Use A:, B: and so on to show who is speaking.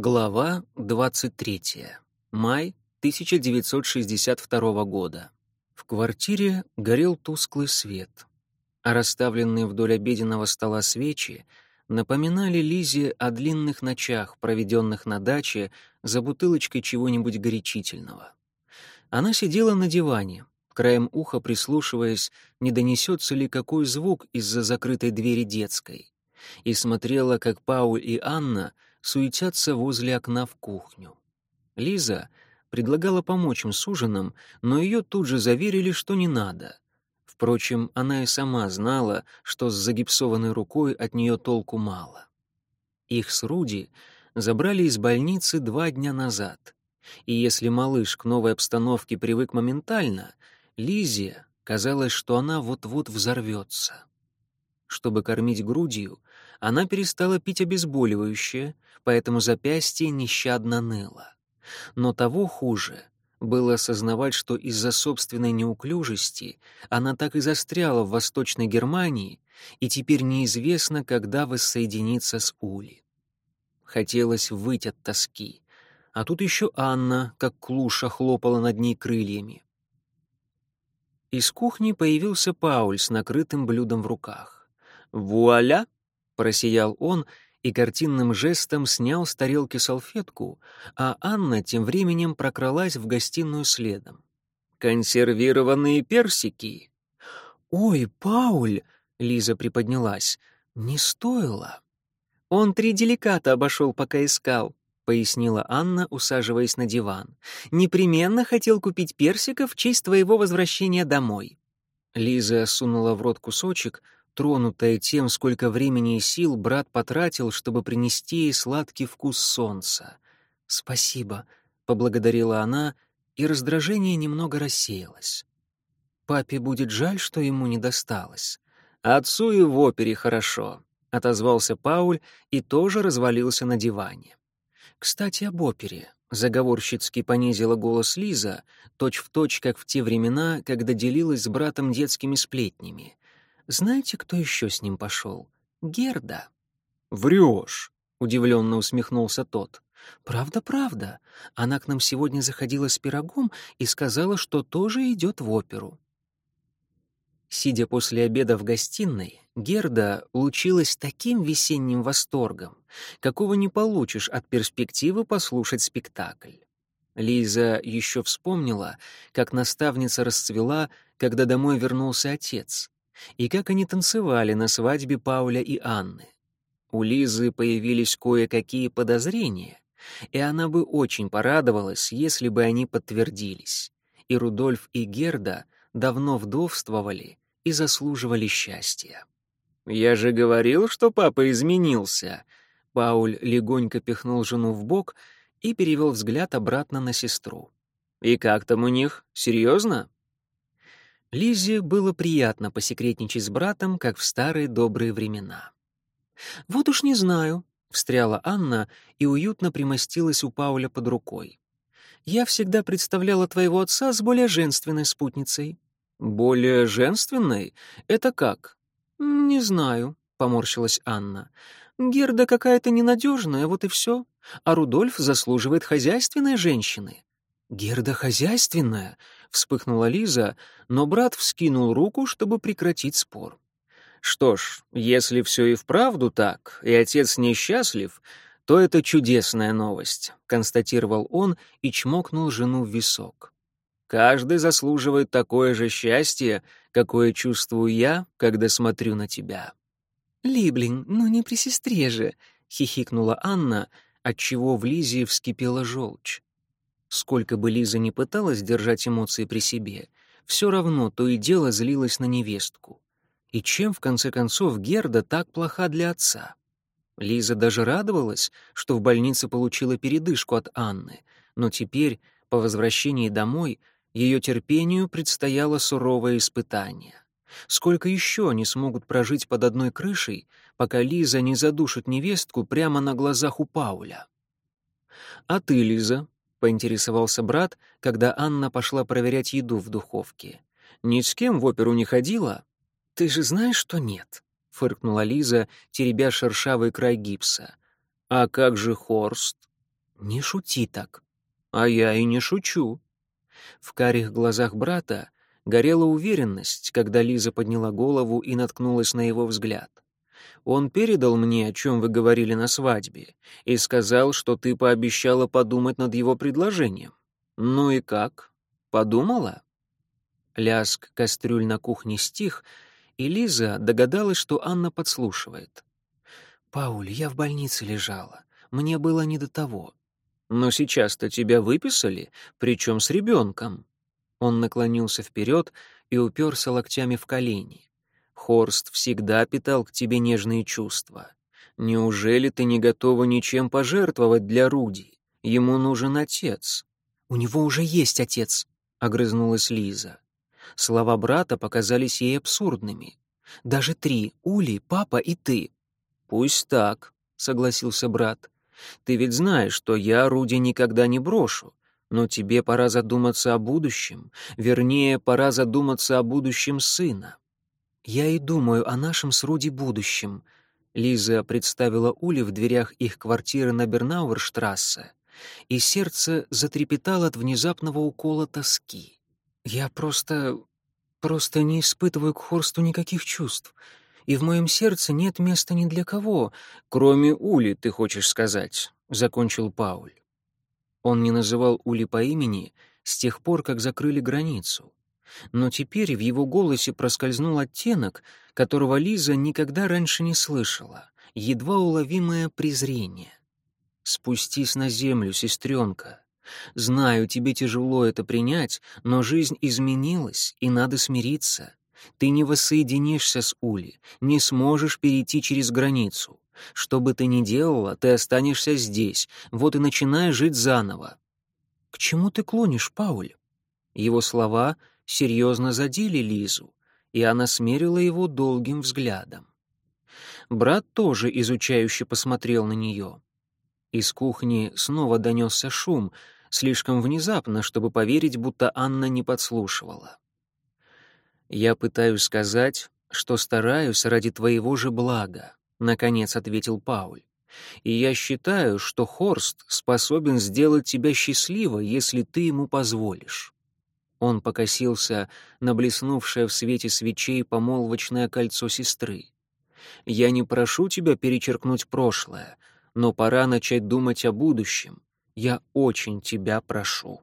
A: Глава 23. Май 1962 года. В квартире горел тусклый свет, а расставленные вдоль обеденного стола свечи напоминали Лизе о длинных ночах, проведенных на даче за бутылочкой чего-нибудь горячительного. Она сидела на диване, краем уха прислушиваясь, не донесется ли какой звук из-за закрытой двери детской, и смотрела, как Пауль и Анна — суетятся возле окна в кухню. Лиза предлагала помочь им с ужином, но ее тут же заверили, что не надо. Впрочем, она и сама знала, что с загипсованной рукой от нее толку мало. Их с Руди забрали из больницы два дня назад. И если малыш к новой обстановке привык моментально, Лизе казалось, что она вот-вот взорвется. Чтобы кормить грудью, она перестала пить обезболивающее, поэтому запястье нещадно ныло. Но того хуже было осознавать, что из-за собственной неуклюжести она так и застряла в Восточной Германии, и теперь неизвестно, когда воссоединиться с Ули. Хотелось выйти от тоски, а тут еще Анна, как клуша, хлопала над ней крыльями. Из кухни появился Пауль с накрытым блюдом в руках. «Вуаля!» — просиял он и картинным жестом снял с тарелки салфетку, а Анна тем временем прокралась в гостиную следом. «Консервированные персики!» «Ой, Пауль!» — Лиза приподнялась. «Не стоило!» «Он три деликата обошел, пока искал», — пояснила Анна, усаживаясь на диван. «Непременно хотел купить персиков в честь твоего возвращения домой». Лиза сунула в рот кусочек, тронутая тем, сколько времени и сил брат потратил, чтобы принести ей сладкий вкус солнца. «Спасибо», — поблагодарила она, и раздражение немного рассеялось. «Папе будет жаль, что ему не досталось. Отцу и в опере хорошо», — отозвался Пауль и тоже развалился на диване. «Кстати, об опере», — заговорщицки понизила голос Лиза, точь-в-точь, точь, как в те времена, когда делилась с братом детскими сплетнями. Знаете, кто еще с ним пошел? Герда. Врешь, удивленно усмехнулся тот. Правда, правда. Она к нам сегодня заходила с пирогом и сказала, что тоже идет в оперу. Сидя после обеда в гостиной, Герда лучилась таким весенним восторгом, какого не получишь от перспективы послушать спектакль. Лиза еще вспомнила, как наставница расцвела, когда домой вернулся отец и как они танцевали на свадьбе Пауля и Анны. У Лизы появились кое-какие подозрения, и она бы очень порадовалась, если бы они подтвердились. И Рудольф и Герда давно вдовствовали и заслуживали счастья. «Я же говорил, что папа изменился!» Пауль легонько пихнул жену в бок и перевел взгляд обратно на сестру. «И как там у них? Серьезно?» Лизе было приятно посекретничать с братом, как в старые добрые времена. «Вот уж не знаю», — встряла Анна и уютно примостилась у Пауля под рукой. «Я всегда представляла твоего отца с более женственной спутницей». «Более женственной? Это как?» «Не знаю», — поморщилась Анна. «Герда какая-то ненадежная, вот и все. А Рудольф заслуживает хозяйственной женщины». «Герда хозяйственная?» — вспыхнула Лиза, но брат вскинул руку, чтобы прекратить спор. «Что ж, если все и вправду так, и отец несчастлив, то это чудесная новость», — констатировал он и чмокнул жену в висок. «Каждый заслуживает такое же счастье, какое чувствую я, когда смотрю на тебя». «Либлин, ну не при сестре же», — хихикнула Анна, отчего в Лизе вскипела желчь. Сколько бы Лиза ни пыталась держать эмоции при себе, все равно то и дело злилась на невестку. И чем, в конце концов, Герда так плоха для отца? Лиза даже радовалась, что в больнице получила передышку от Анны, но теперь, по возвращении домой, ее терпению предстояло суровое испытание. Сколько еще они смогут прожить под одной крышей, пока Лиза не задушит невестку прямо на глазах у Пауля? «А ты, Лиза, — поинтересовался брат, когда Анна пошла проверять еду в духовке. «Ни с кем в оперу не ходила?» «Ты же знаешь, что нет», — фыркнула Лиза, теребя шершавый край гипса. «А как же Хорст?» «Не шути так». «А я и не шучу». В карих глазах брата горела уверенность, когда Лиза подняла голову и наткнулась на его взгляд. Он передал мне, о чем вы говорили на свадьбе, и сказал, что ты пообещала подумать над его предложением. Ну и как? Подумала?» Ляск кастрюль на кухне стих, и Лиза догадалась, что Анна подслушивает. «Пауль, я в больнице лежала. Мне было не до того». «Но сейчас-то тебя выписали, причем с ребенком». Он наклонился вперед и уперся локтями в колени. Хорст всегда питал к тебе нежные чувства. Неужели ты не готова ничем пожертвовать для Руди? Ему нужен отец». «У него уже есть отец», — огрызнулась Лиза. Слова брата показались ей абсурдными. «Даже три — Ули, папа и ты». «Пусть так», — согласился брат. «Ты ведь знаешь, что я Руди никогда не брошу. Но тебе пора задуматься о будущем, вернее, пора задуматься о будущем сына. «Я и думаю о нашем с Руди будущем», — Лиза представила Ули в дверях их квартиры на Бернауэрштрассе, и сердце затрепетало от внезапного укола тоски. «Я просто... просто не испытываю к Хорсту никаких чувств, и в моем сердце нет места ни для кого, кроме Ули, ты хочешь сказать», — закончил Пауль. Он не называл Ули по имени с тех пор, как закрыли границу но теперь в его голосе проскользнул оттенок, которого Лиза никогда раньше не слышала, едва уловимое презрение. «Спустись на землю, сестренка. Знаю, тебе тяжело это принять, но жизнь изменилась, и надо смириться. Ты не воссоединишься с Ули, не сможешь перейти через границу. Что бы ты ни делала, ты останешься здесь, вот и начинай жить заново». «К чему ты клонишь, Пауль?» Его слова серьезно задели Лизу, и она смерила его долгим взглядом. Брат тоже изучающе посмотрел на нее. Из кухни снова донесся шум, слишком внезапно, чтобы поверить, будто Анна не подслушивала. «Я пытаюсь сказать, что стараюсь ради твоего же блага», — наконец ответил Пауль. «И я считаю, что Хорст способен сделать тебя счастливой, если ты ему позволишь». Он покосился на блеснувшее в свете свечей помолвочное кольцо сестры. «Я не прошу тебя перечеркнуть прошлое, но пора начать думать о будущем. Я очень тебя прошу».